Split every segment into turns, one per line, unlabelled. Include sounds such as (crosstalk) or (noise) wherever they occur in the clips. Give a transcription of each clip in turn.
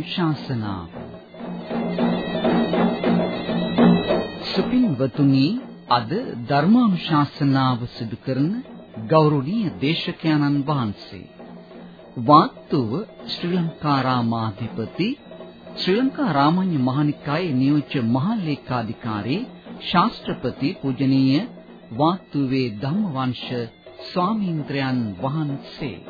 ධර්මානුශාසනාව සුපින්වතුනි අද ධර්මානුශාසනාව සිදු කරන ගෞරවනීය දේශකයන්න් වහන්සේ. වාත්තුව ශ්‍රී ලංකාරාමාධිපති ශ්‍රී ලංකා රාමඤ්ඤ මහනිකායේ නියෝජ්‍ය මහලේකාධිකාරී ශාස්ත්‍රපති පූජනීය වාත්තුවේ ධම්මවංශ ස්වාමීන්ද්‍රයන් වහන්සේ. සාදු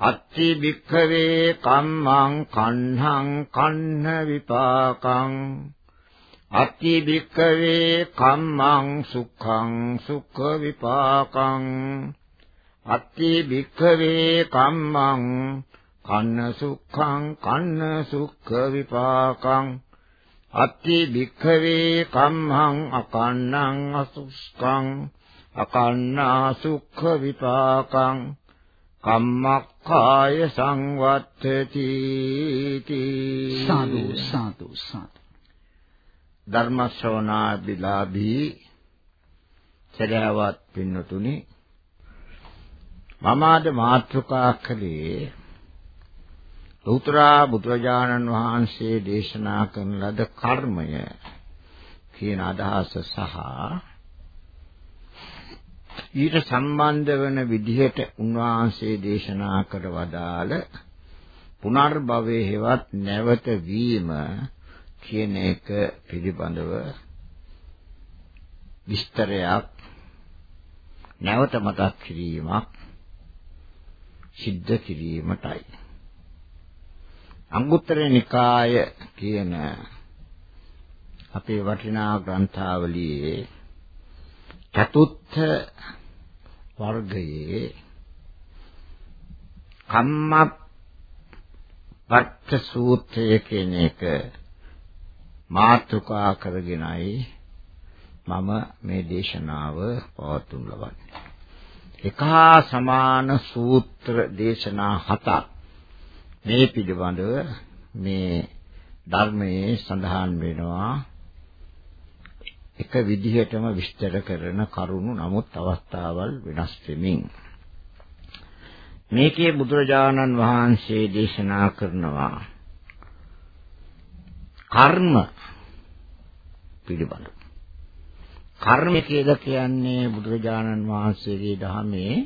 අත්ති භික්ඛවේ කම්මං කණ්හං කන්න විපාකං අත්ති භික්ඛවේ කම්මං සුඛං සුඛ විපාකං අත්ති භික්ඛවේ කම්මං කන්න සුඛං කන්න සුඛ විපාකං අත්ති භික්ඛවේ කම්හං අකන්නං අසුස්කං අකන්නා සුඛ විපාකං කම්මක්ඛාය සංවත්තති
සාදු සාදු සාදු.
ධර්ම ශ්‍රවණා බිලාභී සදහවත් පින්නතුනි මම අද මාතෘකා කළේ ලෞතර බුදුරජාණන් වහන්සේ දේශනා කරන ලද කර්මය කියන අදහස සහ ඊට සම්බන්ධ වෙන විදිහට උන්වහන්සේ දේශනා කර වදාළ පුනර්භවයේ හෙවත් නැවත වීම කියන එක පිළිබඳව විස්තරයක් නැවත මතක් කිරීමක් සිද්ධ කිරීමටයි. අංගුත්තර නිකාය කියන අපේ වටිනා ග්‍රන්ථාවලියේ චතුත්ථ වර්ගයේ කම්මපත්ත සූත්‍රය කියන එක මාතෘකා කරගෙනයි මම මේ දේශනාව පවත්වනු ලබන්නේ. එකහා සමාන සූත්‍ර දේශනා හතක් මේ පිළිබඳව මේ ධර්මයේ සඳහන් වෙනවා එක විදිහටම විස්තර කරන කරුණු නමුත් අවස්ථාවල් වෙනස් වෙමින්. මේකේ බුදුරජාණන් වහන්සේ දේශනා කරනවා කර්ම පිළිබඳව කර්ම කියලා කියන්නේ බුදුරජාණන් වහන්සේගේ ධර්මයේ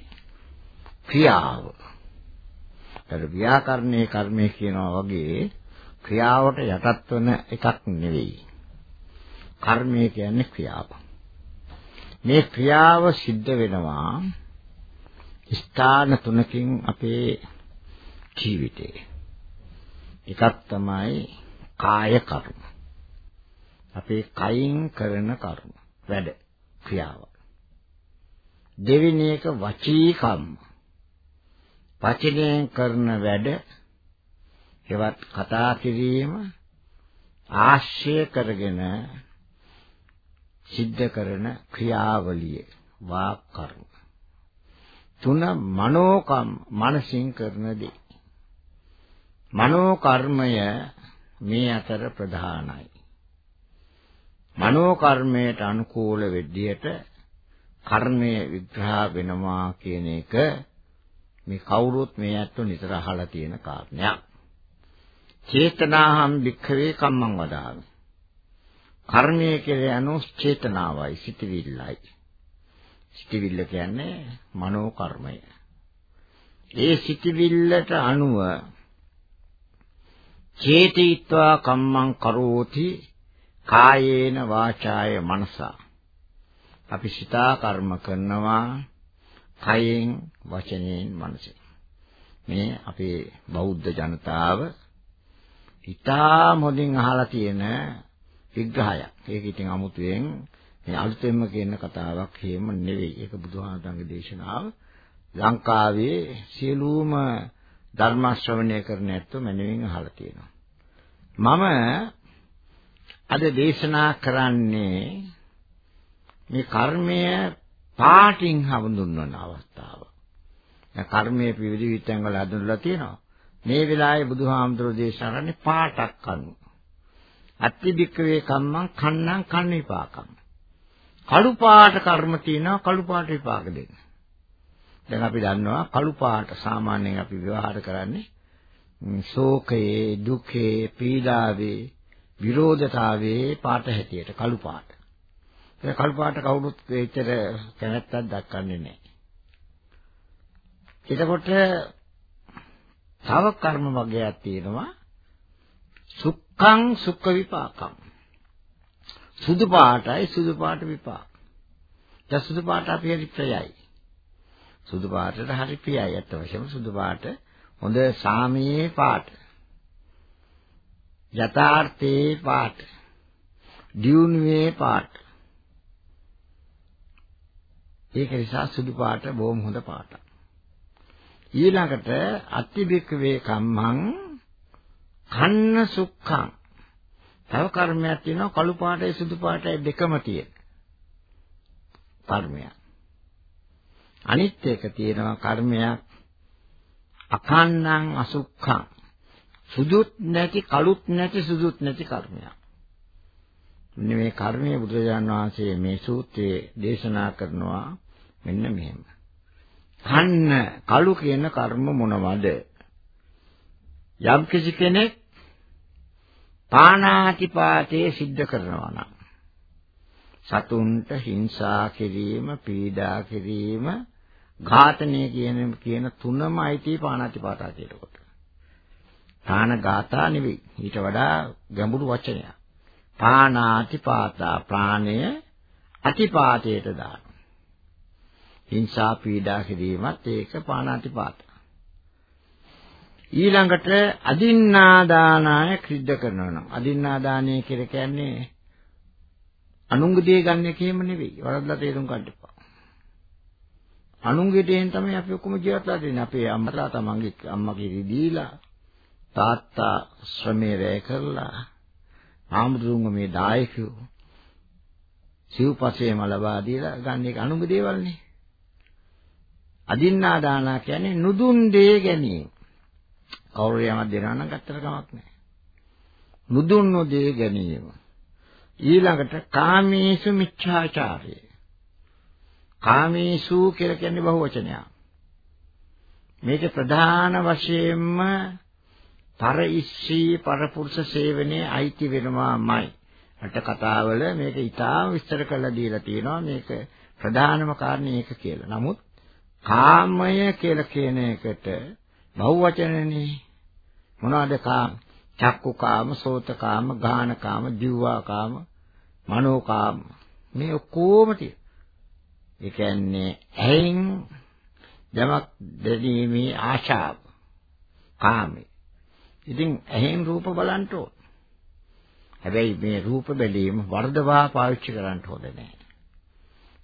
ක්‍රියාව. අර ව්‍යාකරණයේ කර්මය කියනවා වගේ ක්‍රියාවට යටත් වෙන එකක් නෙවෙයි. කර්මය කියන්නේ ක්‍රියාව. මේ ක්‍රියාව සිද්ධ වෙනවා ස්ථාන තුනකින් අපේ ජීවිතේ. එකක් තමයි කාය කර්ම. අපේ කයින් කරන කර්ම වැඩ ක්‍රියාව. දෙවෙනි එක වචී කර්ම. වචනයෙන් කරන වැඩ හෙවත් කතා කිරීම ආශ්‍රය කරගෙන සිද්ධ කරන ක්‍රියාවලිය වාක් කර්ම තුන මනෝකම් මනසින් කරන දේ මනෝ කර්මය මේ අතර ප්‍රධානයි මනෝ කර්මයට අනුකූල වෙද්දියට කර්මය විග්‍රහ වෙනවා කියන එක මේ කවුරුත් මේ ඇත්තෝ නිතර අහලා තියෙන කාරණයක්. චේතනාහම් භික්ඛවේ කම්මං වදාමි. කර්මය කියලා යනු චේතනාවයි සිතවිල්ලයි. සිතවිල්ල කියන්නේ මනෝ කර්මය. ඒ සිතවිල්ලට අනුව චේතිත්වා කම්මං කරෝති කායේන වාචාය මනසා අපි සිතා කර්ම කරනවා කයෙන් වචනයෙන් මනසෙන් මේ අපේ බෞද්ධ ජනතාව ඉතා මොදින් අහලා තියෙන විග්‍රහයක්. ඒක ඉතින් අමුතුවෙන් මේ අලුතෙන්ම කියන කතාවක් හේම නෙවෙයි. ඒක බුදුහාමරගේ දේශනාව. ලංකාවේ සියලුම ධර්ම ශ්‍රවණය කරන ඇත්තෝ මනමින් අහලා තියෙනවා. මම අද දේශනා කරන්නේ මේ කර්මය පාටින් හඳුන්වන අවස්ථාව. දැන් කර්මයේ විවිධ විත්යන් වල හඳුන්වලා තියෙනවා. මේ වෙලාවේ බුදුහාමුදුරෝ දේශනා කරන්නේ පාටක් අනුව. අත්තිබික්කවේ කම්මං කන්නම් කන්න විපාකම්. කළු පාට කර්ම තියෙනවා කළු පාට විපාක දෙන්න. දැන් අපි දන්නවා කළු පාට සාමාන්‍යයෙන් අපි ව්‍යවහාර කරන්නේ ශෝකයේ දුකේ පීඩාවේ විරෝධතාවයේ පාට හැටියට කළු පාට. ඒ කළු පාට කවුරුත් ඒතර කැමැත්තක් දක්වන්නේ නැහැ. එතකොට තව කර්ම වර්ගයක් තියෙනවා සුඛං සුඛ විපාකම්. සුදු පාටයි සුදු පාට විපාක. දැන් සුදු පාට අපි හරි ප්‍රයයි. සුදු පාටට හරි ප්‍රයයි. අත් වශයෙන්ම සුදු පාට හොඳ සාමයේ පාට. යථාර්ථයේ පාට. දියුණුවේ පාට. ඒක නිසා සුදු පාට බොහොම හොඳ පාටක්. ඊළඟට අතිබික්ක වේ කම්මං කන්න සුඛං තව කර්මයක් තියෙනවා කළු පාටයි සුදු පාටයි දෙකම තියෙන කර්මයක්. අනිත් එක තියෙනවා කර්මයක් අකන්නං අසුඛං සුදුත් නැති කළුත් නැති සුදුත් නැති කර්මයක්. මෙන්න මේ කර්මයේ බුදුරජාණන් වහන්සේ මේ සූත්‍රයේ දේශනා කරනවා මෙන්න මෙහෙම. කන්න කළු කියන කර්ම මොනවද? යම් කිසි කෙනෙක් පාණාතිපාතේ සිද්ධ කරනවා නම් සතුන්ට හිංසා කිරීම, පීඩා කිරීම, ඝාතනය කියන කියන තුනම අයිති පාණාතිපාතා කියනකොට. ප්‍රාණඝාතා නෙවෙයි. ඊට වඩා ගැඹුරු වචනයක්. පාණාතිපාතා ප්‍රාණය අතිපාතයට දාන. හිංසා පීඩා කිරීමත් ඒක පාණාතිපාත. ඊළඟට අදින්නාදානාය ක්‍රිද්ද කරනවා නම් අදින්නාදානය කියලා කියන්නේ අනුංග දේ ගන්න එකේම නෙවෙයි. වරද්දලා තේරුම් ගන්න එපා. අනුංගේ දේෙන් තමයි අපි ඔක්කොම ජීවත් වෙන්නේ. අපේ අම්මලා තමන්ගේ අම්මගේ දීලා තාත්තා ශ්‍රමයේ වැය කරලා ආමුදුරුන්ග මේ දායකයෝ සිව්පසේම ලබා දීලා ගන්න එක අනුංග දේවල්නේ. අදින්නාදානා කියන්නේ නුදුන් දේ ගැනීම. කවුරු යමක් දෙනවා නම් ගත්තට කමක් නැහැ. නුදුන්නු දේ ගැනීම. ඊළඟට කාමේසු මිච්ඡාචාරය. කාමේසු කියලා කියන්නේ බහුවචනයක්. මේක ප්‍රධාන වශයෙන්ම පර ඉස්සී පරපුරුෂ සේවනයේ අයිති වෙනවාමයි. අට කතාවල මේක ඉතාම විස්තර කරලා දීලා තියෙනවා මේක ප්‍රධානම කාරණේ ඒක කියලා. නමුත් කාමය කියලා කියන එකට බහුවචනනේ මොනවද කාම? චක්කු කාම, සෝත කාම, ගාන කාම, දිව්වා කාම, මනෝ කාම. මේ ඔක්කොම තියෙන. ඒ කියන්නේ ඇහෙන් යමක් දැනීමේ ආශාව. කාමේ. ඉතින් ඇහෙන් රූප බලන්න ඕන. හැබැයි මේ රූප බැලීම වර්ධවා පාවිච්චි කරන්න හොඳ නැහැ.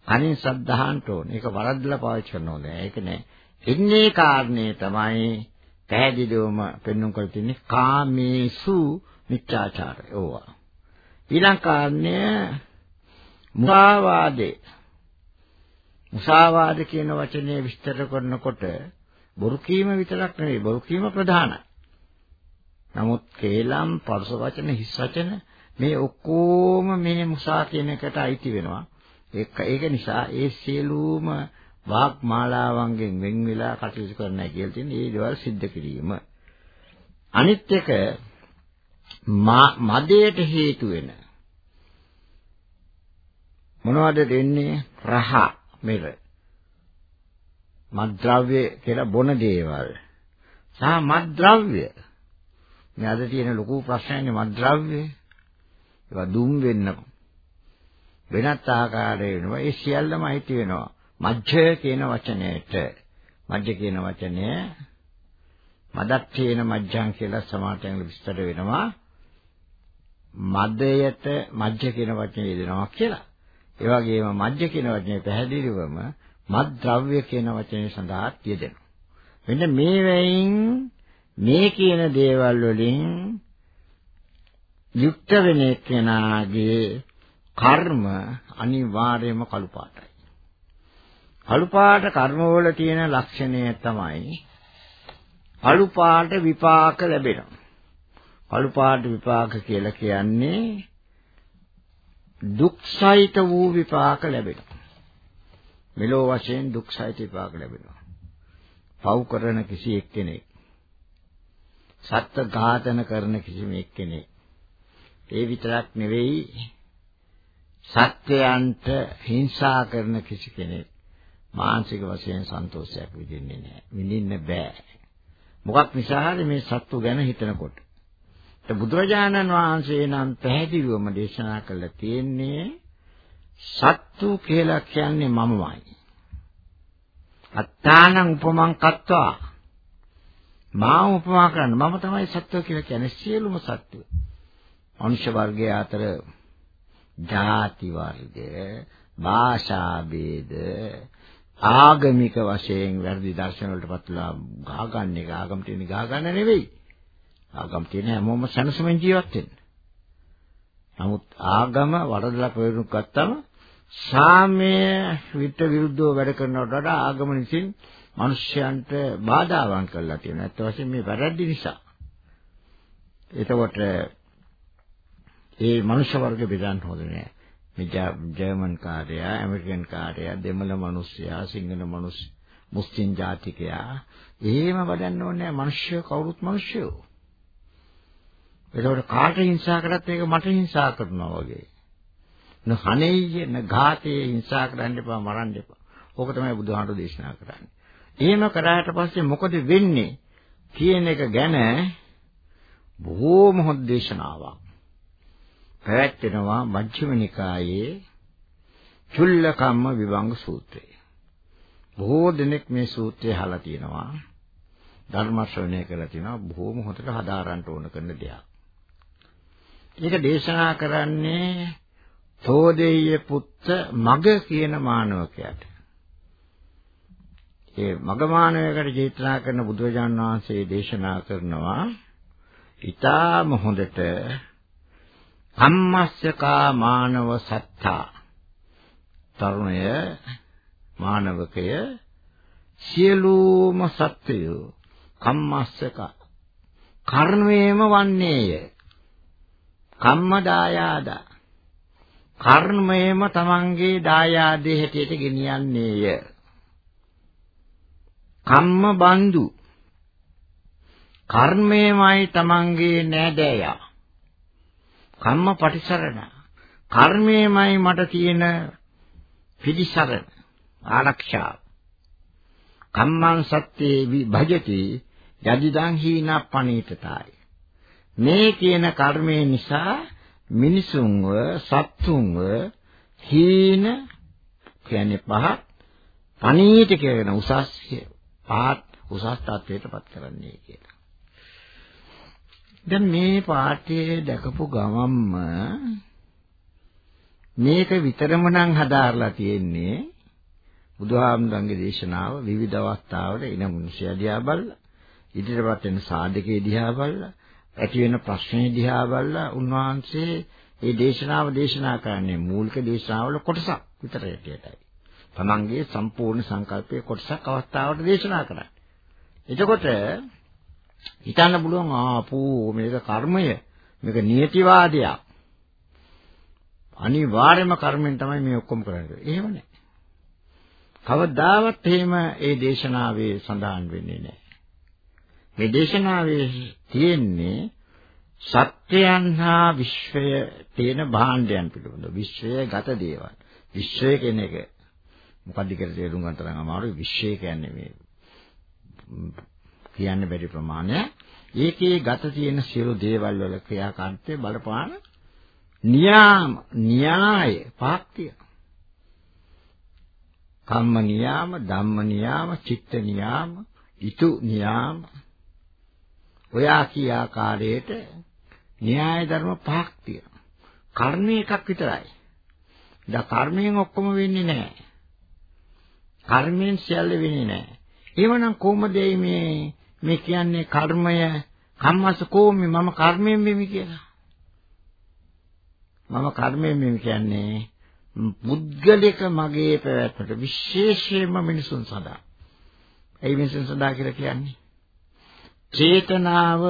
අනින් සද්ධාන්ට ඕන. ඒක වරද්දලා පාවිච්චි කරන්න ඕනේ. ඒක නෑ. එන්නේ කාරණේ තමයි පැහැදිලිවම පෙන්වන්න කර තින්නේ කාමේසු මිත්‍යාචාරය. ඕවා. ඊළඟ කාරණය මුසාවාදේ. මුසාවාද කියන වචනේ විස්තර කරනකොට බොරු කීම විතරක් නෙවෙයි බොරු කීම ප්‍රධානයි. නමුත් කේලම් පරස වචන හිස් වචන මේ ඔක්කොම මේ මුසා කියන එකට අයිති වෙනවා. ඒක ඒක නිසා ඒ සියලුම වාග් මාලාවන්ගෙන් වෙන් වෙලා කටයුතු කරන්නයි කියලා තියෙන මේ දේවල් සිද්ධ කිරීම. අනිත් එක මදයට හේතු වෙන. මොනවද දෙන්නේ? රහ මෙර මද්ද්‍රව්‍ය කියලා බොන දේවල්. සහ මද්ද්‍රව්‍ය මේ අද තියෙන ලොකු ප්‍රශ්නයනේ මද්ද්‍රව්‍ය ඒවා දුම් වෙන්න වෙනත් ආකාරය වෙනවා. ඒ සියල්ලම අයිති වෙනවා. මජ්ජ කියන වචනයට මජ්ජ කියන වචනය මදත්තේන මජ්ජං කියලා සමාතයෙන් විස්තර වෙනවා මදයට මජ්ජ කියන වචනේ යෙදෙනවා කියලා. ඒ වගේම මජ්ජ කියන වචනේ පැහැදිලිවම මද්ද්‍රව්‍ය කියන වචනේ සඳහා යෙදෙනවා. මෙන්න මේ වෙයින් මේ කියන දේවල් වලින් යුක්ත වෙන කෙනාගේ කර්ම අනිවාර්යයෙන්ම කළු පාටයි. කළු පාට කර්මවල තියෙන ලක්ෂණය තමයි කළු පාට විපාක ලැබෙනවා. කළු පාට විපාක කියලා කියන්නේ දුක්සහිත වූ විපාක ලැබෙනවා. මෙලෝ වශයෙන් දුක්සහිත විපාක ලැබෙනවා. පව් කරන කිසි එක්කෙනෙක් සත්ත්ව ඝාතන කරන කිසිම එක්කෙනෙක් ඒ විතරක් නෙවෙයි සත්‍යයන්ට හිංසා කරන කිසි කෙනෙක් මානසික වශයෙන් සන්තෝෂයක් විඳින්නේ නැහැ. විඳින්න බෑ. මොකක් නිසාද මේ සත්තු ගැන හිතනකොට. ඒ බුදුරජාණන් වහන්සේ නම් පැහැදිලිවම දේශනා කළා තියෙන්නේ සත්තු කියලා කියන්නේ මමමයි. අත්තානං උපමං කත්වා මා උපමා කරන්න මම තමයි සත්ව කියලා කියන්නේ සියලුම සත්ව. මනුෂ්‍ය වර්ගය අතර ಜಾති වර්ග, භාෂා ભેද, ආගමික වශයෙන් වැඩි දර්ශන වලටපත් වෙලා ගහගන්න එක ආගම් තියෙන ගහගන්න නෙවෙයි. ආගම් තියෙන හැමෝම සනසමින් ජීවත් වෙන්න. නමුත් ආගම වරදලා ප්‍රයෝජන ගත්තම සාමය විට විරුද්ධව වැඩ කරනවට වඩා ආගම විසින් මිනිස්යන්ට බාධාවන් කරලා තියෙනවා. ඇත්ත වශයෙන්ම මේ වැරද්ද නිසා. එතකොට ඒ මනුෂ්‍ය වර්ග බෙදන්න හොඳ නෑ. මේ ජර්මන් කාර්යයා, ඇමරිකන් කාර්යයා, දෙමළ මිනිස්සයා, සිංහල මිනිස්, මුස්ලිම් ජාතිකයා එහෙම වඩන්න ඕනේ මිනිස්සු කවුරුත් මිනිස්සුයෝ. එතකොට කාට හිංසා කරත් ඒක මට හිංසා කරනවා වගේ. නහනෙය නඝාතේ හිංසා කරන්න එපා මරන්න එපා. ඕක තමයි බුදුහාමුදුරු දේශනා කරන්නේ. එහෙම කරාට පස්සේ මොකද වෙන්නේ කියන එක ගැන බොහෝම හොඳ දේශනාවක්. පැවැත්වෙනවා මජ්ක්‍ධිම නිකායේ චුල්ලකම්ම විභංග සූත්‍රය. බොහෝ දෙනෙක් මේ සූත්‍රය අහලා තියෙනවා. ධර්ම ශ්‍රවණය කරලා තියෙනවා. බොහෝම හොඳට හදාරන්න ඕන කරන දෙයක්. ඒක දේශනා කරන්නේ තෝදෙය්‍ය පුත්ත මග කියන මානවකයාට. ඒ මගමානවයකට චේතනා කරන බුදුරජාන් වහන්සේ දේශනා කරනවා ඊටාම හොඳට කම්මස්සකා මානව සත්තා. තරුණය මානවකය සියලුම සත්වයෝ කම්මස්සක කර්මයේම වන්නේය. කම්ම දායාද. කර්මයේම තමන්ගේ දායාදේ හැටියට ගෙනියන්නේය. කම්ම බන්දු. කර්මයමයි තමන්ගේ නෑදෑයා. කම්ම පටිසරණ කර්මයමයි මට තියෙන පිළිසරණ ආරක්ෂාව. කම්මං සත්‍යේ විභජති යදිදං හීනප්පණීතතාය මේ කියන කර්මය නිසා මිනිසුන්ව සත්තුන්ව හීන කියන්නේ පහ පණීත කියන උසස් පාත් උසස් තත්වයටපත් කරන්නේ කියලා. දැන් මේ පාඨයේ දැකපු ගමම්ම මේක විතරම නම් හදාarලා තියෙන්නේ බුදුහාමුදුරන්ගේ දේශනාව විවිධ අවස්ථාවල එන මිනිසයා දිහා බලලා ඉදිරියට වෙන සාධකේ දිහා බලලා ඇති වෙන ප්‍රශ්නේ දිහා බලලා උන්වහන්සේ මේ දේශනාව දේශනා කරන්නේ මූලික දේශනාවල කොටසක් විතර ඇටියටයි. තමන්ගේ සම්පූර්ණ සංකල්පයේ කොටසක් අවස්ථාවට දේශනා කරන්නේ. එතකොට හිතන්න පුළුවන් ආපෝ මේක කර්මය මේක නියතිවාදයක්. අනිවාර්යම කර්මෙන් තමයි මේ ඔක්කොම කරන්නේ. එහෙම නැහැ. කවදාවත් එහෙම ඒ දේශනාවේ සඳහන් වෙන්නේ නැහැ. මේ දේශනාවේ තියෙන්නේ සත්‍යයන් හා විශ්වය තියෙන භාණ්ඩයන් පිළිබඳව විශ්වය ගත දේවල්. විශ්වය කියන එක මොකද්ද කියලා තේරුම් ගන්න තරම් අමාරුයි විශ්වය කියන්නේ මේ කියන්න බැරි ප්‍රමාණය. ඒකේ ගත තියෙන සියලු දේවල් වල ක්‍රියාකාරීත්වය බලපාන නියාම න්‍යාය පාක්තිය. කම්ම නියාම, ධම්ම නියාම, චිත්ත නියාම, ඊතු නියාම. ඔය ආකී ආකාරයට න්‍යාය ධර්ම පහක් තියෙනවා. කර්ම එකක් විතරයි. දැන් කර්මයෙන් ඔක්කොම වෙන්නේ නැහැ. කර්මයෙන් සියල්ල වෙන්නේ නැහැ. එවනම් කොහොමද මේ මේ කියන්නේ කර්මය කම්මස කෝමි මම කර්මයෙන් වෙමි කියලා. මම කර්මයෙන් මේ කියන්නේ පුද්ගලික මගේ පැවැත්මට විශේෂයෙන්ම මිනිසුන් සඳහා. ඒ මිනිසුන් සඳහා කියලා කියන්නේ චේතනාව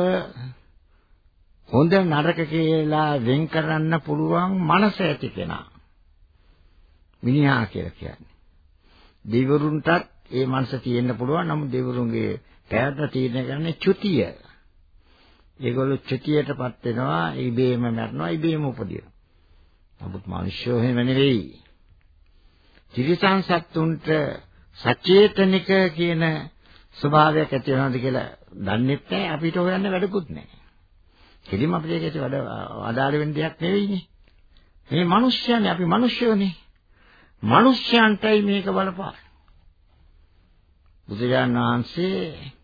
හොඳ නරක කියලා වෙන් කරන්න පුළුවන් මනස ඇති කෙනා. මිනිහා කියලා කියන්නේ. දෙවිවරුන්ටත් ඒ මනස තියෙන්න පුළුවන්. නමුත් දෙවිවරුන්ගේ පැවැත්ම තීරණය කරන්නේ චුතිය. ඒගොල්ලෝ චුතියටපත් වෙනවා, ඉබේම මරනවා, ඉබේම උපදිනවා. නමුත් මිනිස්සු එහෙම නෙවෙයි. තිරිසන් සත්තුන්ට සචේතනික කියන ස්වභාවයක් ඇති වෙනවද කියලා දන්නෙත් නැහැ අපිට හොයන්න වැඩකුත් නැහැ. කෙලින්ම අපිට ඒකට වැඩ අදාළ වෙන දෙයක් නෙවෙයිනේ. මේ මිනිස්යනේ අපි මිනිස්සුනේ. මිනිස්යන්ටයි මේක බලපාන. බුදුරජාණන් වහන්සේ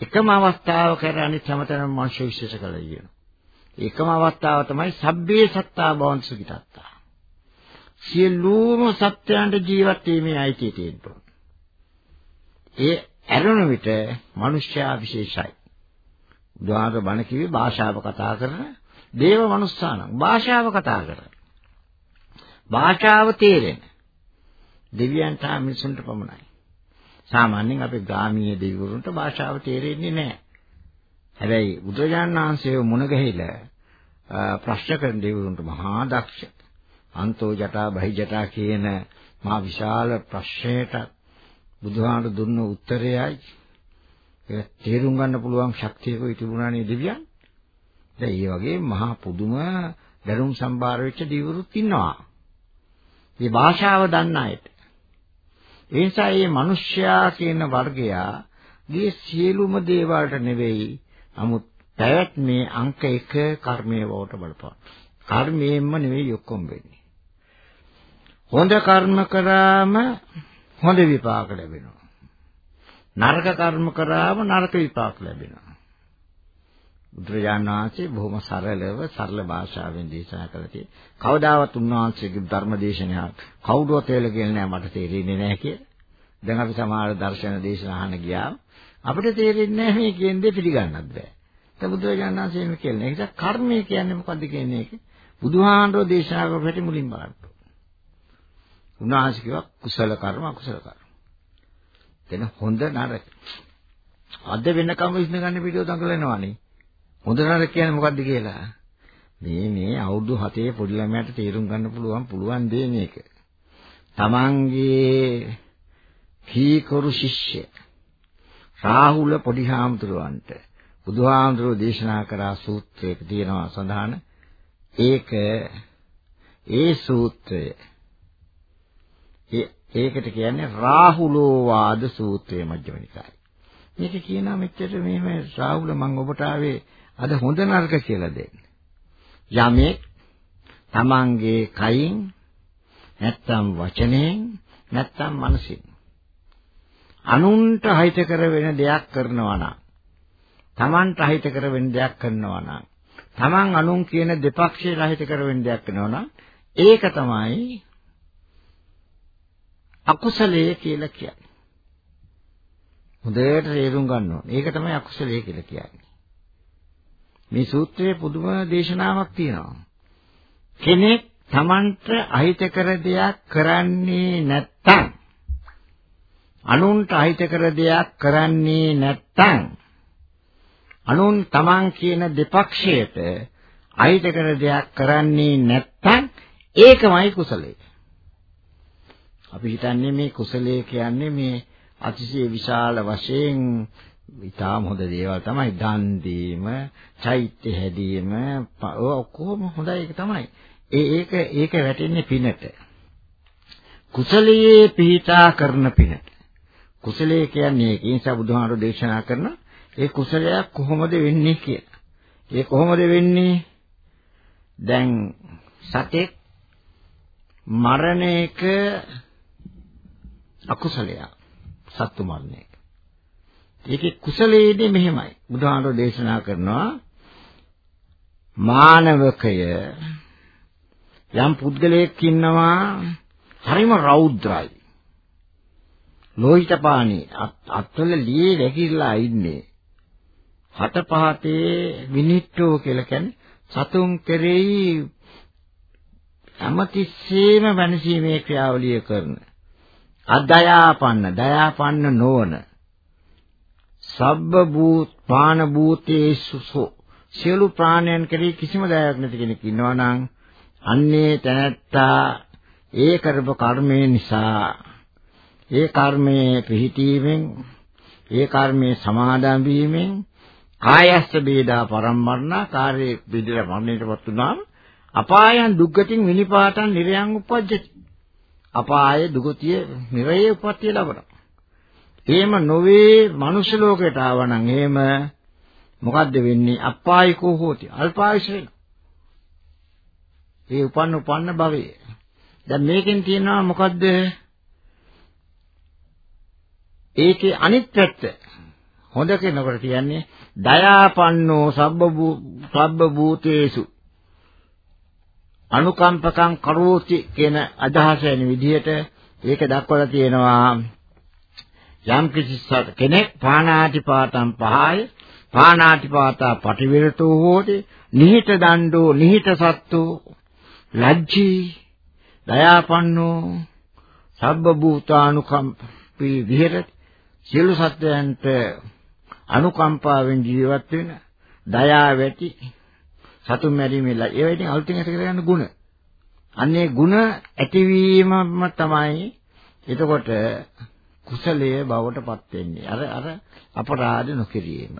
එකම අවස්ථාවක අනිත් හැමතැනම මිනිස්සු විශේෂ කළා කියන. එකම අවස්ථාව තමයි සබ්බේ සත්තා භවන්ත සුඛිතත්තා. සියලුම සත්‍යයන්ට ජීවත් වීමේ අයිතිය තියෙනවා. ඒ ඇරෙන විට මිනිස්යා විශේෂයි. බුදුහාමර බණ කිව්වේ භාෂාව කතා කරන දේව මනුස්සානම් භාෂාව කතා කරන. භාෂාව තේරෙන. දෙවියන්ට මිනිසුන්ට පමණයි. සාමාන්‍යයෙන් අපේ ගාමීය දෙවිවරුන්ට භාෂාව තේරෙන්නේ නැහැ. හැබැයි බුදුරජාණන් වහන්සේ මුණ ගැහිලා ප්‍රශ්න කරන දෙවිවරුන්ට මහා දක්ෂ. අන්තෝ ජටා බහි ජටා කියන මහා විශාල ප්‍රශ්නයට බුදුහාමර දුන්න උත්තරයයි ඒක තේරුම් ගන්න පුළුවන් ශක්තියක තිබුණානේ දෙවියන්. දැන් මේ වගේ මහා පුදුම දැනුම් සම්භාර වෙච්ච දිවුරුත් ඉන්නවා. මේ භාෂාව දන්න අයට. ඒ නිසා මේ මිනිස්යා කියන වර්ගයාගේ සියලුම දේවල්ට නෙවෙයි නමුත් පැවැත්මේ අංක 1 කර්මයේ වලට බලපාන. කර්මයෙන්ම නෙවෙයි ඔක්කොම වෙන්නේ. හොඳ කර්ම කරාම හොඳ විපාක ලැබෙනවා. නරක කර්ම කරාම නරක විපාක ලැබෙනවා. බුදුරජාණන් වහන්සේ බොහොම සරලව සරල භාෂාවෙන් දේශනා කළා tie. කවදාවත් උන්වහන්සේගේ ධර්ම දේශනාවක් කවුරුවත් කියලා කියන්නේ නැහැ මට තේරෙන්නේ නැහැ කියලා. දැන් අපි සමහර දර්ශන දේශනා අහන්න ගියාම අපිට තේරෙන්නේ නැහැ මේ කියන්නේ පිළිගන්නත් බෑ. ඒක බුදුරජාණන් වහන්සේ මේ කියන්නේ. ඒක කර්මය කියන්නේ මොකද්ද කියන්නේ ඒක? බුදුහාඳුර දේශනා කරපු හැටි මුලින්ම බලන්න. උන්වහන්සේ කිව්වා කුසල කර්ම අකුසල කර්ම. එතන හොඳ නරක. අද වෙනකම් ඉස්න ගන්න පිටියෝ දඟලනවානේ. හොඳ නරක කියන්නේ මොකද්ද කියලා. මේ මේ අවුරුදු 7 පොඩි ළමයාට තේරුම් ගන්න පුළුවන් පුළුවන් දේ මේක. තමන්ගේ කීකරු ශිෂ්‍ය රාහුල පොඩි හාමුදුරුවන්ට බුදුහාමුදුරුවෝ දේශනා කරා සූත්‍රයක තියෙනවා සඳහන ඒක ඒ සූත්‍රය ඒකට කියන්නේ රාහුලෝ වාද සූත්‍රය මජ්ක්‍ධිම නිකායේ. මේක කියනවා මෙච්චර මෙහෙම රාහුල මම ඔබට ආවේ අද හොඳ නරක කියලා දෙන්න. යමෙක් තමන්ගේ කයින් නැත්තම් වචනයෙන් නැත්තම් මනසින් අනුන්ට හිත කර වෙන දෙයක් කරනවා නම් තමන්ට හිත කර වෙන දෙයක් කරනවා නම් තමන් අනුන් කියන දෙපක්ෂයට හිත කර වෙන දෙයක් කරනවා නම් ඒක තමයි අකුසලයේ කියලා කියන්නේ. හොඳට තේරුම් ගන්න ඕනේ. ඒක තමයි අකුසලයේ කියලා කියන්නේ. මේ සූත්‍රයේ පුදුම දේශනාවක් තියෙනවා. කෙනෙක් Tamanට අහිතකර දෙයක් කරන්නේ නැත්තම් අනුන්ට අහිතකර දෙයක් කරන්නේ නැත්තම් අනුන් Taman කියන දෙපක්ෂයට අහිතකර දෙයක් කරන්නේ නැත්තම් ඒකමයි කුසලයේ. අපි හිතන්නේ මේ කුසලයේ කියන්නේ මේ අතිශය විශාල වශයෙන් ඊටාම හොඳ දේවල් තමයි දන් දීම, චෛත්‍ය හැදීම, ඔක්කොම හොඳයි ඒක තමයි. ඒ ඒක ඒක වැටෙන්නේ පිනට. කුසලයේ පිහිටා කරන පිනට. කුසලයේ කියන්නේ ඒක. ඒ නිසා බුදුහාමුදුරෝ දේශනා කරන ඒ කුසලයක් කොහොමද වෙන්නේ කියලා. ඒ කොහොමද වෙන්නේ? දැන් සතෙක් මරණ එක අකුසලයක්. සත්තු මරණ එක. ඒකේ කුසලයේදී මෙහෙමයි. බුදුහාමුදුරෝ දේශනා කරනවා මානවකය යම් පුද්ගලයෙක් ඉන්නවා හරිම රෞද්‍රයි. ලෝහිතපාණි අත්වල ලී වැగిරලා ඉන්නේ. හත පහතේ විනිට්ටෝ කියලා කියන්නේ සතුන් කෙරෙහි හැමතිස්සෙම වෙනසීමේ ක්‍රියාවලිය කරන. අදයාපන්න දයාපන්න නොවන. සබ්බ භූත පාන භූතේසුසෝ සියලු ප්‍රාණයන් කෙරෙහි කිසිම දයාවක් නැති කෙනෙක් ඉන්නවා නම් අන්නේ තැනැත්තා ඒ කරපු කර්මය නිසා ඒ කර්මයේ පිහිටීමෙන් ඒ කර්මයේ සමාදන් වීමෙන් කායස්ස බේදා පරම්මරණ කාර්යයේ බෙදලා මරණයටපත් වුණාම අපායන් දුක්ගතින් විනිපාතන් නිරයන් උපජ්ජති. අපාය දුගතිය නිරයේ උපත්තිය ලබනවා. එහෙම නොවේ මනුෂ්‍ය ලෝකයට ආවනම් එහෙම මොකද්ද වෙන්නේ? අපායිකෝ හෝති. අල්පායුෂ වෙන ඒ උපන්න උපන්න භවයේ. දැන් මේකෙන් තියෙනවා මොකද්ද? ඒකේ අනිත් පැත්ත. හොඳ කෙනෙකුට කියන්නේ දයාපන්නෝ සබ්බ සබ්බ භූතේසු. අනුකම්පකම් කරෝති කියන අදහස වෙන විදිහට ඒක දක්වලා තියෙනවා. යම් කිසි කෙනෙක් පාණාතිපාතම් පහය පාණාතිපාතා පටිවිරතෝ හෝති නිහිත දණ්ඩෝ නිහිත සත්තු ලජ්ජී දයාපන්නෝ සබ්බ භූතානුකම්පී විහෙරති. සියලු සත්වයන්ට අනුකම්පාවෙන් ජීවත් වෙන දයාව ඇති සතුන් මැරීමේ ලයි. ඒවා ඉතින් අලුතින් ඇති කරගන්න ගුණ. අන්නේ ගුණ ඇතිවීමම තමයි එතකොට කුසලයේ බවටපත් වෙන්නේ. අර අර අපරාධ නොකිරීම.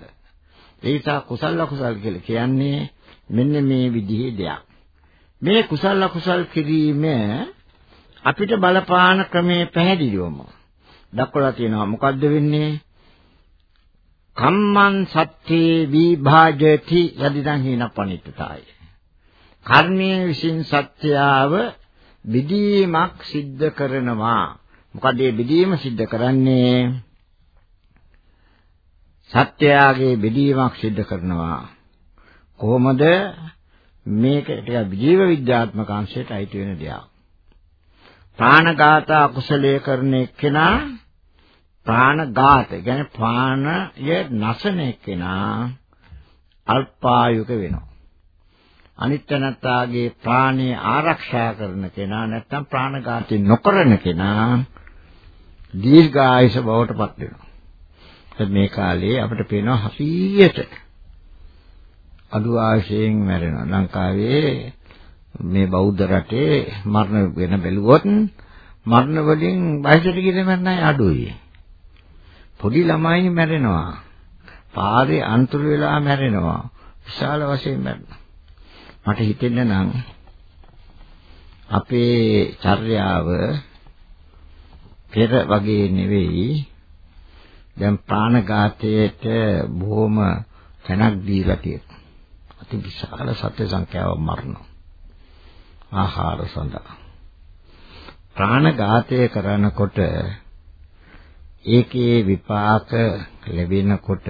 ඒ නිසා කුසල අකුසල කියලා කියන්නේ මෙන්න මේ විදිහේ දෙයක්. මේ කුසල අකුසල් කිරීම අපිට බලපාන ක්‍රමේ පැහැදිලිවම දක්වලා තියෙනවා. මොකද්ද වෙන්නේ? කම්මං සත්‍යේ විභාජති යදිදං හීනපනිටතාය. කර්මයේ විසින් සත්‍යාව විදීමක් සිද්ධ කරනවා. මොකද මේ බෙදීම සිද්ධ කරන්නේ සත්‍යයගේ බෙදීමක් සිද්ධ කරනවා කොහොමද මේක ටික ජීව විද්‍යාත්මක අංශයට අයිති වෙන දෙයක් ප්‍රාණඝාත අකුසලයේ කරන එක්කෙනා ප්‍රාණඝාත කියන්නේ ප්‍රාණය නැසන එක්කෙනා අල්පායුක වෙනවා අනිත් තැනත්තාගේ ප්‍රාණය ආරක්ෂා කරන කෙනා නැත්නම් ප්‍රාණඝාතය නොකරන කෙනා දීර්ඝායස බවට පත් වෙනවා. මේ කාලේ අපිට පේනවා හසියට අඩු ආශයෙන් මැරෙනවා. ලංකාවේ මේ බෞද්ධ රටේ මරණ වෙන බැලුවොත් මරණ වලින් වයසට ගිහින් මරණ අය අඩුයි. පොඩි ළමයි මැරෙනවා. පාරේ අන්තුරු වෙලා මැරෙනවා. විශාල වශයෙන් මැරෙනවා. මට හිතෙන්නේ නම් අපේ චර්යාව පෙර වගේ නෙවෙයි දැන් ප්‍රාණඝාතයට බොහොම තැනක් දීලා තියෙනවා. අති විශාල සත්‍ය සංඛ්‍යාවක් මරනවා. ආහාර සඳහා. ප්‍රාණඝාතය කරනකොට ඒකේ විපාක ලැබෙනකොට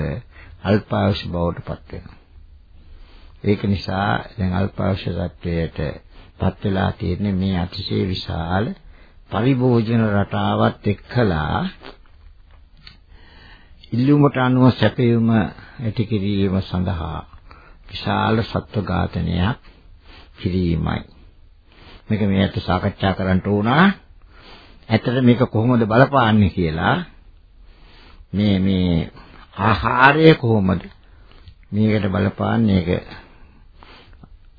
අල්පායුෂ බවට පත් වෙනවා. ඒක නිසා දැන් අල්පායුෂ තත්වයට පත් වෙලා තියෙන්නේ මේ අතිශය විශාල පරිභෝජන රටාවත් එක්කලා ඉල්ලුමට අනුව සැපයුම ඇති කිරීම සඳහා විශාල සත්ව ඝාතනයක් කිරීමයි. මේක මේ අත සාකච්ඡා කරන්න ඕනා. ඇත්තට මේක කොහොමද බලපාන්නේ කියලා මේ මේ ආහාරය කොහොමද මේකට බලපාන්නේ ඒක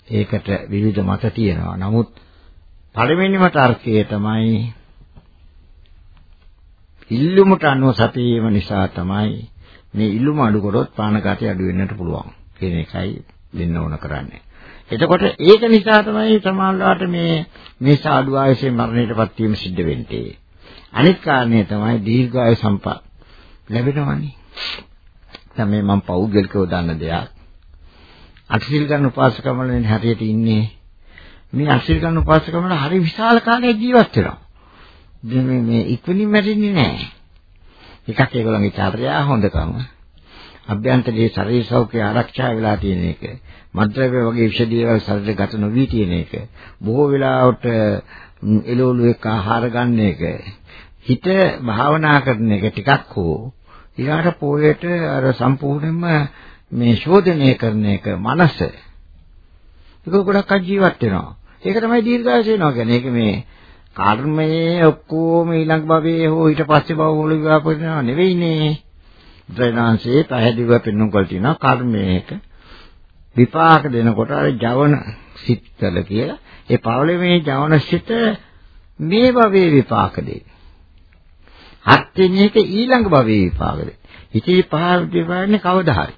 ඒකට විවිධ මත තියෙනවා. නමුත් පළවෙනිම තර්කය තමයි ඉල්ලුමට අනුව සපීම නිසා තමයි මේ ඉල්ලුම අඩු කරොත් ප්‍රාණඝාතය අඩු වෙන්නට පුළුවන් කියන එකයි දෙන්න ඕන කරන්නේ. එතකොට ඒක නිසා තමයි සමාජලාට මේ මේ සාඩු ආයසේ මරණයටපත් වීම සිද්ධ වෙන්නේ. අනිත් කාරණේ තමයි දීර්ඝායු සම්පත් ලැබෙනවනේ. දැන් මේ මම පෞද්ගලිකව දන්න දෙයක්. අටසිල් ගන්න උපාසකමලෙන් හැටියට ඉන්නේ මේ අටසිල් ගන්න උපාසකමල හරි විශාල කාලයක් ජීවත් වෙනවා. මේ මේ ඉක්මනින් මැරෙන්නේ නැහැ. එකක් ඒගොල්ලන්ගේ චර්යා හොඳකම. අභ්‍යන්තරයේ ශරීර සෞඛ්‍ය ආරක්ෂා වෙලා තියෙන එක. මද්ද්‍රව්‍ය වගේ විෂ දේවල් ශරීරයට ගත නොවි තියෙන එක. බොහෝ වෙලාවට එළවලු එක්ක ආහාර ගන්න එක. හිත භාවනා කරන එක ටිකක් හෝ ඊළාට පොයට අර සම්පූර්ණයෙන්ම මේ ශෝධනය කරන එක මනස ඒක ගොඩක් ජීවත් වෙනවා ඒක තමයි දීර්ඝායස වෙනවා කියන්නේ. ඒක මේ කර්මයේ ඔක්කොම ඊළඟ භවයේ හෝ ඊට පස්සේ භව වල විවාපේනවා නෙවෙයිනේ. ද්‍රේනාංශයේ පැහැදිලිව පෙන්වන කොට තියෙනවා කර්මයක විපාක දෙනකොට අර ජවන සිත්වල කියලා ඒ පවලමේ ජවන සිත මේ භවයේ විපාක දෙයි. හත් වෙනි එක ඊළඟ භවයේ විපාක දෙයි. ඉතින් පහ විපාකන්නේ කවදා හරි.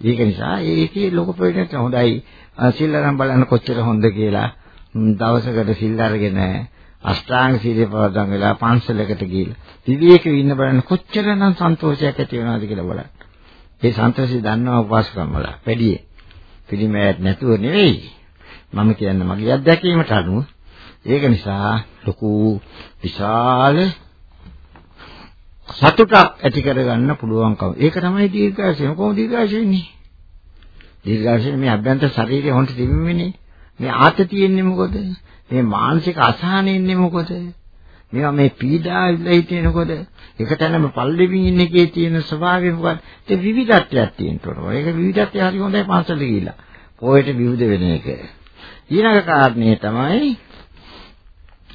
ඒක නිසා ඒකේ ලෝක ප්‍රයෝජනත් හොඳයි. සිල් අරන් බලන්න කොච්චර හොඳ කියලා දවසකට සිල් අරගෙන අෂ්ටාංග සීලේ පවදන් වෙලා පන්සලකට ගිහිල්ලා විවේකෙ ඉන්න බලන්න කොච්චරනම් සන්තෝෂයක් ඇති වෙනවද කියලා බලන්න. ඒ සන්තෝෂය දන්නවා උපාසකම් වල. වැඩි පිළිමයක් නැතුව නෙවෙයි. මම කියන්නේ මගේ අත්දැකීමට අනුව ඒක නිසා ලොකු විශාල සතුටක් ඇති කරගන්න පුළුවන්කම. ඒක තමයි දීර්ඝාසය. කොහොමද දීර්ඝාසය වෙන්නේ? දීර්ඝාසය මේ අභ්‍යන්තර ශරීරය හොන්ට තිබෙන්නේ මේ ආතතියෙන්නේ මොකද? මේ මානසික අසහනෙ ඉන්නේ මොකද? මේවා මේ පීඩා ඉල්ලා හිටිනකොට එකතැනම පල්ලෙමින් ඉන්න එකේ තියෙන ස්වභාවය මොකක්ද? ඒ විවිධත්වයක් තියෙනවා. ඒක විවිධත්වය හරි හොඳයි පන්සල ගිහිල්ලා. පොයට විවිධ වෙන එක. ඊළඟ කාරණේ තමයි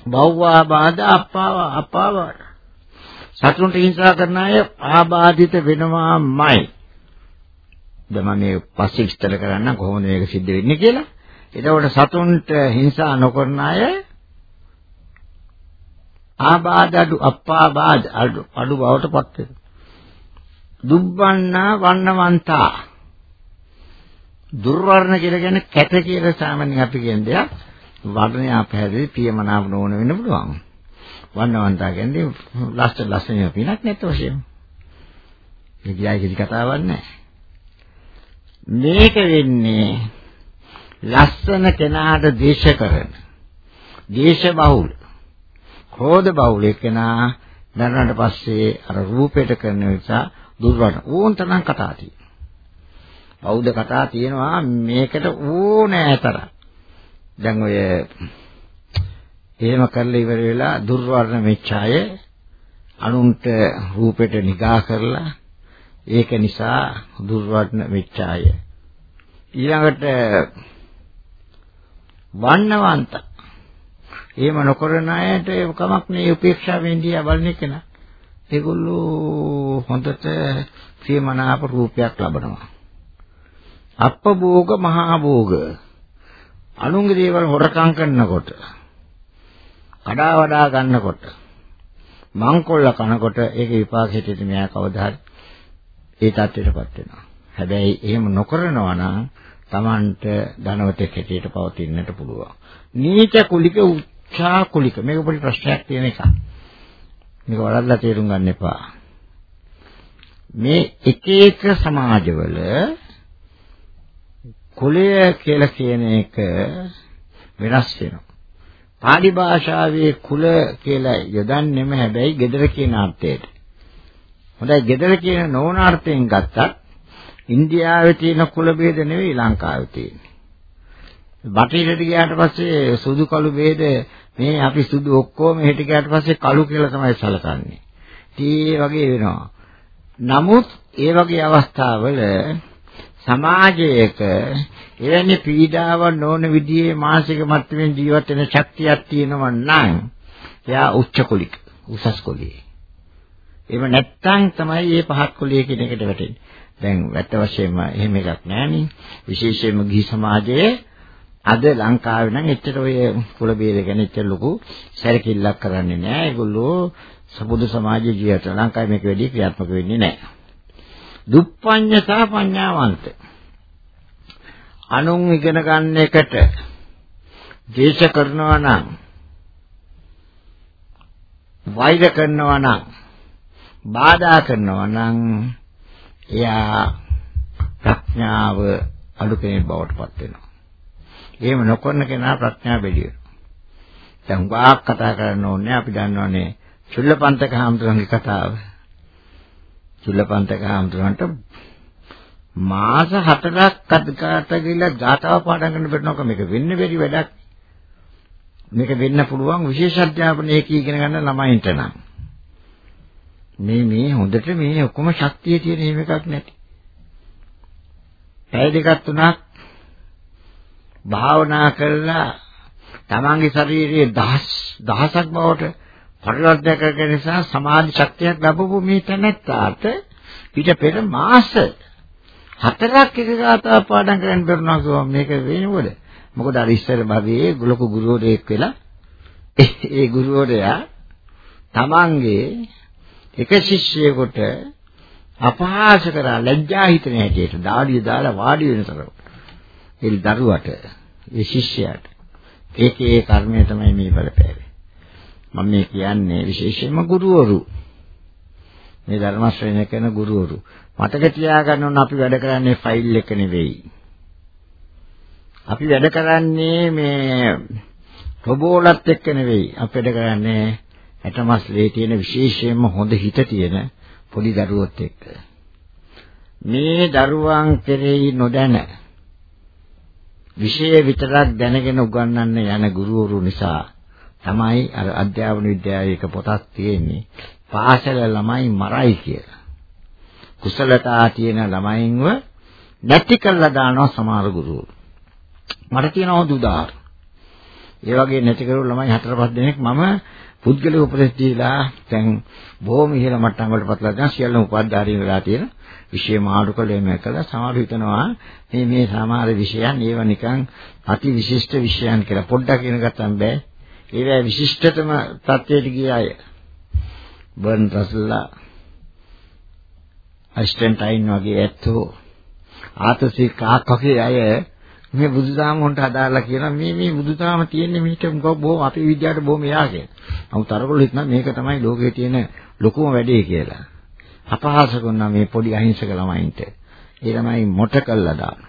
බෞවා බාධා අප්පාව අප්පාව සතුන්ට හිංසා කරන අය ආබාධිත වෙනවාමයි. දැන් මම මේ පස්සේ විස්තර කරන්න කොහොමද මේක සිද්ධ වෙන්නේ කියලා. එතකොට සතුන්ට හිංසා නොකරන අය ආබාධ අඩු අප්පාබාධ අඩු අඩු බවට පත් වෙනවා. දුබ්බන්නා වන්නවන්තා දුර්වර්ණ කියලා කියන්නේ කැත කියලා සාමාන්‍යයෙන් අපි කියන දෙයක් වර්ණය පැහැදිලි පියමනාප නොවන වෙන්න පුළුවන්. වන්නවන්තා කියන්නේ ලස්සන ලස්සන පිනක් නැත් වශයෙන්. ඒ කියයි කිසි කතාවක් නැහැ. මේක වෙන්නේ ලස්සන කෙනාට දේශ කරන දේශ බහුල ක්‍රෝධ බහුල කෙනා දැනනට පස්සේ අර රූපයට කරන නිසා දුර්වර්ණ ඕන් තරම් කතා තියෙනවා. බෞද්ධ කතා තියෙනවා මේකට ඕනෑතර. දැන් ඔය එහෙම කරලා ඉවර වෙලා දුර්වර්ණ මෙච්චාය අනුන්ට රූපෙට නිගා කරලා ඒක නිසා දුර්වර්ණ මෙච්චාය ඊළඟට වන්නවන්ත. එහෙම නොකරන අයට කමක් නේ උපේක්ෂාවෙන් දිහා බලන එක නා. ඒගොල්ලෝ හොඳට ප්‍රියමනාප රූපයක් ලබනවා. අප්පභෝග මහා භෝග අනුන්ගේ දේවල් හොරකම් කරනකොට කඩා වඩා ගන්නකොට මංකොල්ල කනකොට ඒක විපාක හිතෙට මෙයා කවදා හරි ඒ தත්ත්වයටපත් වෙනවා. හැබැයි එහෙම නොකරනවා නම් Tamanට ධනවතෙක් හැටියට පවතින්නට පුළුවන්. නීච කුලික උච්චා කුලික මේක පොඩි ප්‍රශ්නයක් තියෙන එකක්. මේක වරද්දලා තේරුම් ගන්න එපා. මේ එක එක සමාජවල කුලය කියලා කියන එක වෙනස් වෙනවා. පාලි භාෂාවේ කුල කියලා යොදන්නෙම හැබැයි gedara කියන අර්ථයට. හොඳයි gedara කියන නොවන අර්ථයෙන් ගත්තත් ඉන්දියාවේ තියෙන කුල ભેද නෙවෙයි ලංකාවේ තියෙන්නේ. බටහිරට ගියාට පස්සේ සුදු කළු ભેද මේ අපි සුදු ඔක්කොම හෙට ගියාට පස්සේ කළු කියලා තමයි සැලකන්නේ. ඒ වගේ වෙනවා. නමුත් ඒ වගේ අවස්ථාවල සමාජයක එවැනි පීඩාවක් නොවන විදිහේ මානසික මට්ටමින් ජීවත් වෙන ශක්තියක් තියෙනවා නම් එයා උච්ච කුලික උසස් කුලිය. එහෙම නැත්තම් තමයි මේ පහත් කුලිය කියන එකට වැටෙන්නේ. දැන් වැත්ත වශයෙන්ම එහෙම එකක් නැහෙනි. විශේෂයෙන්ම ගිහි සමාජයේ අද ලංකාවේ නම් එච්චර ඔය කුල බේද ගැන එච්චර ලොකු සැරකිල්ලක් කරන්නේ නැහැ. ඒගොල්ලෝ සබුදු සමාජයේ ජීවිත ලංකාවේ මේක වැඩි ක්‍රියාත්මක වෙන්නේ නැහැ. දුප්පඤ්ඤතා පඤ්ඤාවන්ත අනුන් ඉගෙන ගන්න එකට දේශ කරනවා නම් වෛර කරනවා නම් බාධා කරනවා නම් එයා ප්‍රඥාව අඩු කෙනෙක් බවට පත් වෙනවා. එහෙම නොකරන කෙනා ප්‍රඥාව වැඩි වෙනවා. දැන් වාක් කතා කරන්න ඕනේ අපි දන්නවනේ චුල්ලපන්තක හාමුදුරන්ගේ කතාව. චුල්ලපන්තක හාමුදුරන්ට මාස 4ක් අදකට ගිහිල්ලා ගාතාව පාඩම් කරන්න බැරිනවක මේක වෙන්න බැරි වැඩක්. මේක වෙන්න පුළුවන් විශේෂ අධ්‍යාපනයක ඉගෙන ගන්න ළමයින්ට නම්. මේ මේ හොඳට මේ ඔක්කොම ශක්තිය තියෙන එහෙම එකක් නැති. පැය දෙකක් තුනක් භාවනා කරලා තමන්ගේ ශරීරයේ දහස් දහසක් බවට පරිවර්තනය කරගෙන නිසා සමාධි ශක්තියක් ලැබපු මේ තැනැත්තාට ඊට පෙර මාස හතරක් එක ගාථා පාඩම් කරන්න බැරුණා කිව්වා මේක වෙනවද මොකද අර ඉස්සර භවයේ ලොකු ගුරුවරයෙක් වෙලා (laughs) ඒ ගුරුවරයා තමන්ගේ එක ශිෂ්‍යයෙකුට අපහාස කරා ලැජ්ජා හිතෙන හැටියට දාඩිය දාලා වාඩි වෙනතර ඒ දරුවට ඒ ශිෂ්‍යයාට ඒකේ ඒ කර්මය තමයි මේ බලපෑවේ. මම මේ කියන්නේ විශේෂයෙන්ම ගුරුවරු. මේ ධර්ම ශ්‍රේණය කරන ගුරුවරු. මතක තියාගන්න ඕන අපි වැඩ කරන්නේ ෆයිල් එක නෙවෙයි. අපි වැඩ කරන්නේ මේ රොබෝලත් එක්ක නෙවෙයි. අපි වැඩ කරන්නේ ඇටමස්ලේ තියෙන විශේෂයෙන්ම හොඳ හිත තියෙන පොඩි දරුවොත් එක්ක. මේ දරුවන් කෙරෙහි නොදැන විෂය විතරක් දැනගෙන උගන්වන්න යන ගුරුවරු නිසා තමයි අර අධ්‍යාපන විද්‍යාවේ එක පොතක් තියෙන්නේ පාසල ළමයි මරයි කියලා. කුසලතා තියෙන ළමයින්ව නැති කළා දානවා සමහර ගුරුවරු. මට තියෙනවා උදාහරණ. ඒ වගේ නැති කරු ළමයි හතර පහ දෙනෙක් මම පුද්ගලික උපදෙස් දීලා දැන් බොහොම ඉහළ මට්ටම් වලට පත්ලා දැන් සියල්ලම උපාධාරීන් වෙලා තියෙන විෂය මාඩු කළ මේ කළා සමහර හිතනවා මේ මේ සමහර විෂයන් ඒව නිකන් අති විශිෂ්ට විෂයන් කියලා පොඩ්ඩක් ඉගෙන ගත්තම බෑ ඒවා විශිෂ්ටතම තත්ත්වයට ගිය අය බර්න් රසල්ලා අයින්ස්ටයින් වගේ ඇත්තෝ ආතසි කාක් වගේ අය මේ බුදුදහම හොන්ට හදාලා කියනවා මේ මේ බුදුදහම තියෙන්නේ මීට බොහොම අපේ විද්‍යාවට බොහොම එහා කියලා. නමුත් අරගොල්ලෝ හිතනවා මේක තමයි ලෝකේ තියෙන ලොකුම වැඩේ කියලා. අපහාස කරනවා මේ පොඩි අහිංසක ළමයින්ට. ඒ ළමයි මොට කළා දාන.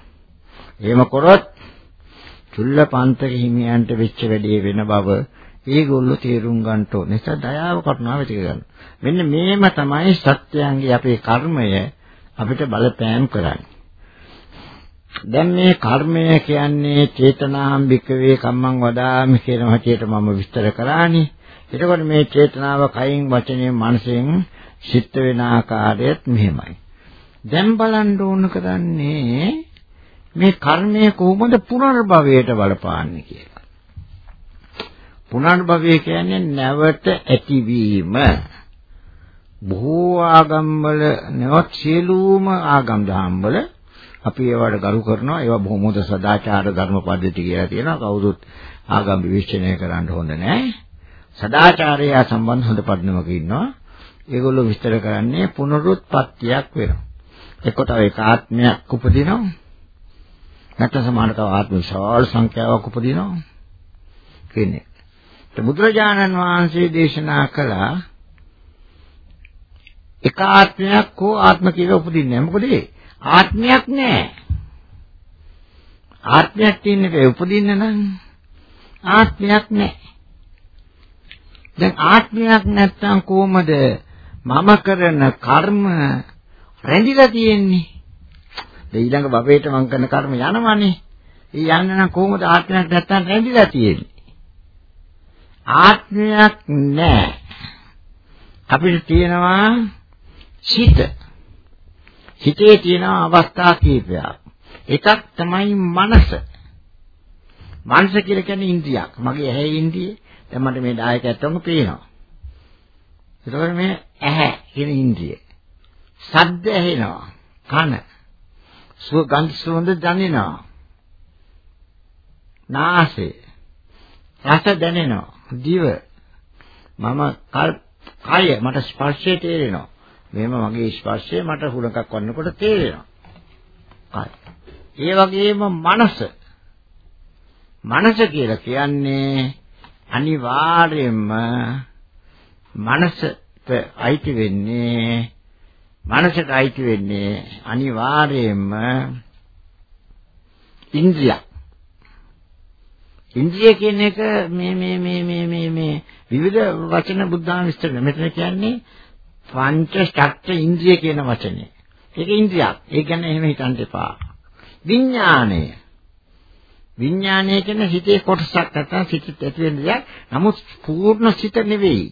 එහෙම කරොත් චුල්ලපන්තක හිමියන්ට වෙච්ච වැඩේ වෙන බව ඒගොල්ලෝ තේරුම් ගන්න ඕනේ. නිසා දයාව කරුණාව ටික ගන්න. මෙන්න මේම තමයි සත්‍යයන්ගේ අපේ කර්මය අපිට බලපෑම් කරන්නේ. දැන් මේ කර්මය කියන්නේ චේතනාම්බිකවේ කම්මං වදාමි කියන හැටියට මම විස්තර කරානේ. එතකොට මේ චේතනාව කයින් වචනයෙන් මනසෙන් සිත් වෙන ආකාරයත් මෙහෙමයි. දැන් බලන්න ඕන කරන්නේ මේ කර්මය කොහොමද පුනර්භවයට බලපාන්නේ කියලා. පුනර්භවය කියන්නේ නැවත ඇතිවීම. බොහෝ ආගම්වල නැවත් සියලුම ආගම් දහම්වල අපි ඒවට ගරු කරනවා. ඒවා බොහොම හොඳ සදාචාර ධර්ම පද්ධති කියලා තියෙනවා. කවුරුත් ආගම් විශ්ලේෂණය කරන්න හොඳ නැහැ. සදාචාරය සම්බන්ධ හොඳ පදනමක ඉන්නවා. ඒගොල්ලෝ විස්තර කරන්නේ පුනරුත්පත්තියක් වෙනවා. එක්ක තව එක ආත්මයක් උපදිනවා. නැත්නම් සමාන තව ආත්ම විශාල සංඛ්‍යාවක් උපදිනවා. කියන්නේ බුදුරජාණන් වහන්සේ දේශනා කළා එක ආත්මයක් හෝ ආත්ම කියලා උපදින්නේ නැහැ මොකද ඒ ආත්මයක් නැහැ. ආත්මයක් තියෙන්නකේ උපදින්න නම් ආත්මයක් නැහැ. දැන් ආත්මයක් නැත්තම් කොහමද මම කරන කර්ම රැඳිලා තියෙන්නේ? දැන් ඊළඟ භවයට මම කරන කර්ම යනවනේ. ඒ යන්න නම් කොහොමද ආත්මයක් නැත්තම් රැඳිලා තියෙන්නේ? ආත්මයක් නැහැ. අපිට තියෙනවා සිත. හිතේ තියෙන අවස්ථා කීපයක්. එකක් තමයි මනස. මනස කියලා කියන්නේ ඉන්ද්‍රියක්. මගේ ඇහැ ඉන්ද්‍රිය. දැන් මට මේ දායකයන්ටම පේනවා. ඒතකොට මේ ඇහැ කියන ඉන්ද්‍රිය. ශබ්ද ඇහෙනවා. කන. සුව ගන්ධ සුවඳ දැනෙනවා. නාසය. රස දැනෙනවා. දිව. මම කය මට ස්පර්ශය තේරෙනවා. මෙහෙම මගේ ස්පර්ශය මට හුලඟක් වන්නකොට තේරෙනවා. හරි. ඒ වගේම මනස. මනස කියලා කියන්නේ අනිවාර්යයෙන්ම මනසට අයිති වෙන්නේ මනසට අයිති වෙන්නේ අනිවාර්යයෙන්ම ඉන්ද්‍රියක්. ඉන්ද්‍රිය කියන එක මේ මේ මේ මේ මේ මේ විවිධ වචන බුද්ධාම විස්තර මෙතන කියන්නේ පංච ෂට්ඨ ඉන්ද්‍රිය කියන වචනේ. ඒක ඉන්ද්‍රියක්. ඒ කියන්නේ එහෙම හිතන්න එපා. විඥාණය. විඥාණය කියන්නේ හිතේ කොටසක් නැත්නම් සිතට ඇති වෙන දෙයක්. නමුත් පූර්ණ සිත නෙවෙයි.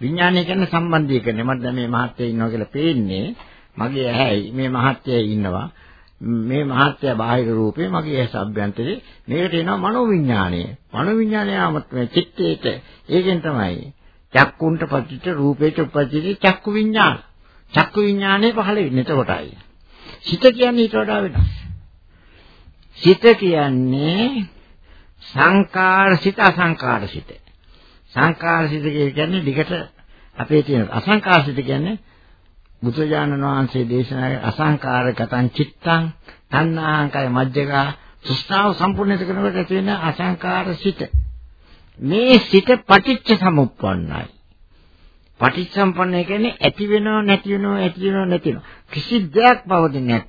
විඥාණය කියන්නේ සම්බන්ධය කියන්නේ මට දැන් මේ මහත්ය ඉන්නවා කියලා පේන්නේ. මගේ ඇහැයි මේ මහත්යයි ඉන්නවා. මේ මහත්ය බාහිර රූපේ මගේ ඇස් අභ්‍යන්තරේ මේකට එනවා මනෝවිඤ්ඤාණය. මනෝවිඤ්ඤාණය ආමත් මේ චිත්තේට ඒකෙන් තමයි චක්කුන්ට පටිච්ච රූපේට උපජ්ජති චක්කු විඤ්ඤාණ. චක්කු විඤ්ඤාණය පහළ වෙන්නේ එතකොටයි. සිත කියන්නේ ඊට වඩා වෙනස්. සිත කියන්නේ සංකාර සිත අසංකාර සිත. සංකාර සිත කියන්නේ දිගට අපේ තියෙන අසංකාර සිත කියන්නේ බුදුජානන වහන්සේ දේශනා අසංකාරගතං චිත්තං තණ්හාංකය මජ්ජගා සුස්තාව සම්පූර්ණත කරනකොට ඇති වෙන අසංකාර සිත. මේ සිත පටිච්ච සමුප්පන්නයි. පටිච්ච සම්පන්නය කියන්නේ ඇති වෙනව නැති වෙනව ඇති වෙනව නැති වෙනව. කිසි දෙයක් පවතින්නේ නැහැ.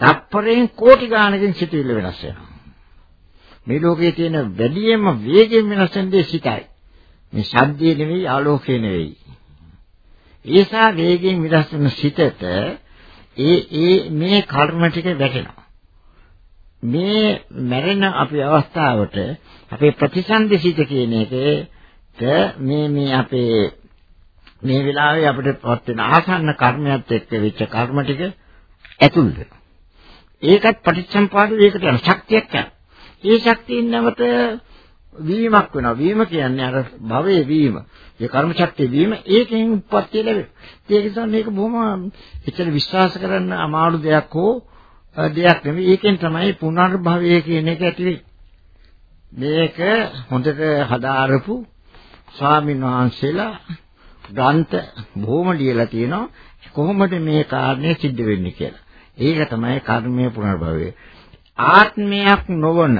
තප්පරයෙන් කෝටි ගාණකින් සිතුවිල්ල වෙනස් වෙනවා. මේ ලෝකයේ තියෙන වැඩිම වේගයෙන් වෙනස් වෙන දේ සිතයි. මේ ශබ්දේ නෙවෙයි ආලෝකය නෙවෙයි. ඒසා වේගයෙන් විරස් වෙන සිතට ඒ ඒ මේ කර්ම ටික වැටෙනවා. මේ මැරෙන අපේ අවස්ථාවට අපේ ප්‍රතිසන්දිසිත කියන එකට මේ මේ අපේ මේ වෙලාවේ අපිට පත් වෙන ආසන්න කර්මයක් එක්ක වෙච්ච කර්ම ටික ඇතුල් වෙනවා. ඒකත් පටිච්චසම්පාද ඒකට යන ශක්තියක් යන. ඒ ශක්තියෙන් නැවත වීමක් වෙනවා. වීම කියන්නේ අර භවයේ වීම. ඒ කර්ම ශක්තිය වීම ඒකෙන් උත්පත්ති ලැබෙනවා. ඒක නිසා මේක බොහොම එච්චර විශ්වාස කරන්න අමාරු දෙයක් හෝ දෙයක් නෙවෙයි. ඒකෙන් තමයි පුනර්භවය කියන එක ඇති වෙන්නේ. මේක හොඳට හදාරපු ස්වාමීන් වහන්සේලා ග්‍රන්ථ බොහොම ලියලා තියෙනවා කොහොමද මේ කාරණේ සිද්ධ වෙන්නේ කියලා. ඒක තමයි කර්මයේ පුනර්භවය. ආත්මයක් නොවන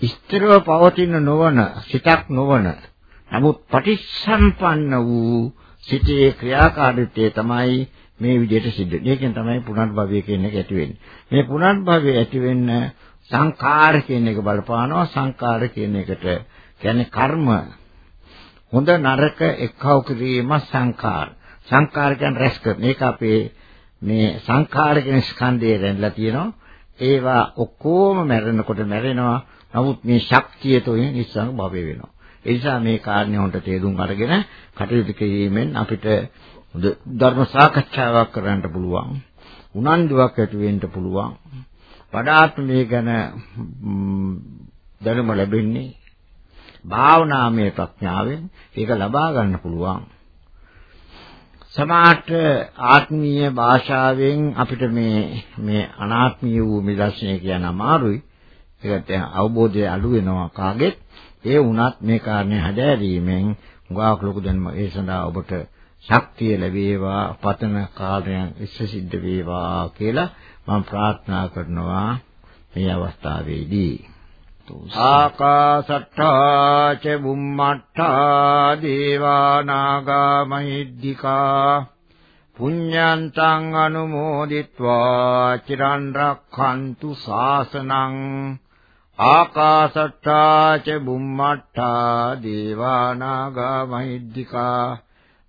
ස්ථිරව පවතින නොවන සිතක් නොවන නමුත් පටිච්චසම්පන්න වූ සිතේ ක්‍රියාකාරීත්වය තමයි මේ විදිහට සිද්ධ වෙන්නේ. ඒකෙන් තමයි පුනර්භවය කියන එක ඇති වෙන්නේ. මේ පුනර්භවය ඇති වෙන්න සංකාර කියන එක බලපානවා. සංකාර කියන එකට කියන්නේ කර්ම හොඳ නරක එක්කව කිරීම සංකාර. සංකාර කියන්නේ රැස් කරන. ඒක අපේ මේ සංකාර කියන ස්කන්ධය දැන්ලා තියෙනවා. ඒවා ඔක්කොම මැරෙනකොට මැරෙනවා. නමුත් මේ ශක්තිය තුලින් නිස්සං භවය වෙනවා. ඒ නිසා මේ කාරණේ හොන්ට තේරුම් අරගෙන කටයුතු කිරීමෙන් අපිට ධර්ම සාකච්ඡාවක් කරන්න පුළුවන්. උනන්දුවක් ඇති වෙන්න පුළුවන්. වඩාත් මේ ගැන දැනුම ලැබෙන්නේ භාවනාමය ප්‍රඥාවෙන් ඒක ලබා ගන්න පුළුවන්. සමාට ආත්මීය භාෂාවෙන් අපිට මේ මේ අනාත්මීය වූ නිදර්ශනය කියන අමාරුයි. ඒකට අවබෝධය අඩු වෙනවා කාගෙත්. ඒ වුණත් මේ කාරණේ හැදෑරීමෙන් ගාක් ලොකු දැන්ම ඒ සඳහා ඔබට ශක්තිය ලැබේවා පතන කාර්යයන් ඉස්ස සිද්ධ වේවා කියලා මම ප්‍රාර්ථනා කරනවා මේ අවස්ථාවේදී ආකාසට්ඨා ච බුම්මට්ඨා දේවා නාග මහිද්దికා පුඤ්ඤන්තං අනුමෝදිත්වා චිරන් රක්ඛන්තු ශාසනං ආකාසට්ටා ච බුම්මට්ටා දේවානාගා මහිද්దికා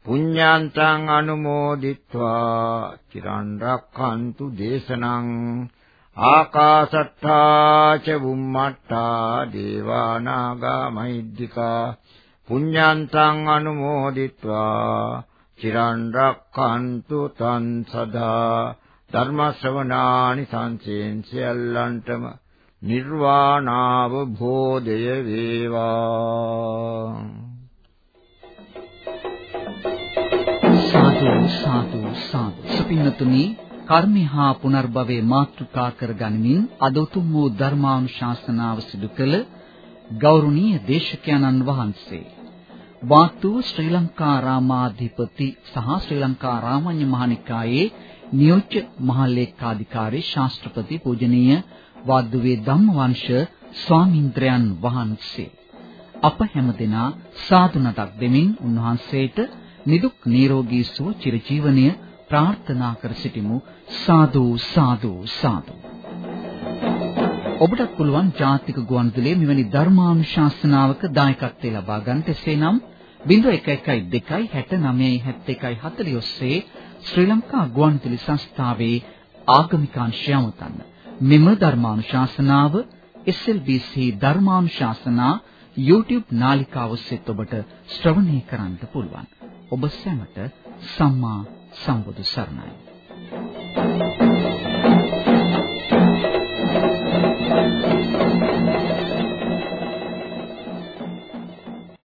පුඤ්ඤාන්තං අනුමෝදිත්වා චිරන් රක්ඛන්තු දේශනං ආකාසට්ටා ච බුම්මට්ටා දේවානාගා මහිද්దికා පුඤ්ඤාන්තං අනුමෝදිත්වා චිරන් රක්ඛන්තු තන් සදා ධර්ම ශ්‍රවණානි සංසයෙන් සියල්ලන්ටම නිර්වාණාව භෝදය වේවා.
සාදු සාදු සාදු. සුපින්නතුනි කර්මය හා පුනර්භවයේ මාතෘකා කරගනිමින් අද උතුම් වූ ධර්මානුශාසනාව සිදු කළ ගෞරවනීය දේශකයන්න් වහන්සේ වාතු ශ්‍රී ලංකා රාමාධිපති සහ ශ්‍රී ලංකා රාමඤ්ඤ මහනිකායේ නියෝජ්‍ය මහලේකාධිකාරී ශාස්ත්‍රපති පූජනීය වාද්දුවේ ධම්මවංශ ස්වාමීන්ද්‍රයන් වහන්සේ අප හැමදෙනා සාදු නතක් දෙමින් උන්වහන්සේට නිදුක් නිරෝගී සුව චිරජීවනයේ ප්‍රාර්ථනා කර සිටිමු. සාදු සාදු සාදු. ඔබටත් පුළුවන් ජාතික ගුවන්විදුලියේ මෙවැනි ධර්මානුශාසනාවක දායකත්වය ලබා ගන්නට එසේනම් 0112 69 71 ඔස්සේ ශ්‍රී ලංකා ගුවන්විදුලි සංස්ථාවේ ආගමික අංශය අමතන්න. මෙම ධර්මානුශාසනාව SLBC ධර්මානුශාසනා YouTube නාලිකාව ඔස්සේ ඔබට ශ්‍රවණය කරන්න පුළුවන්. ඔබ සැමට සම්මා සම්බුදු සරණයි. Thank you.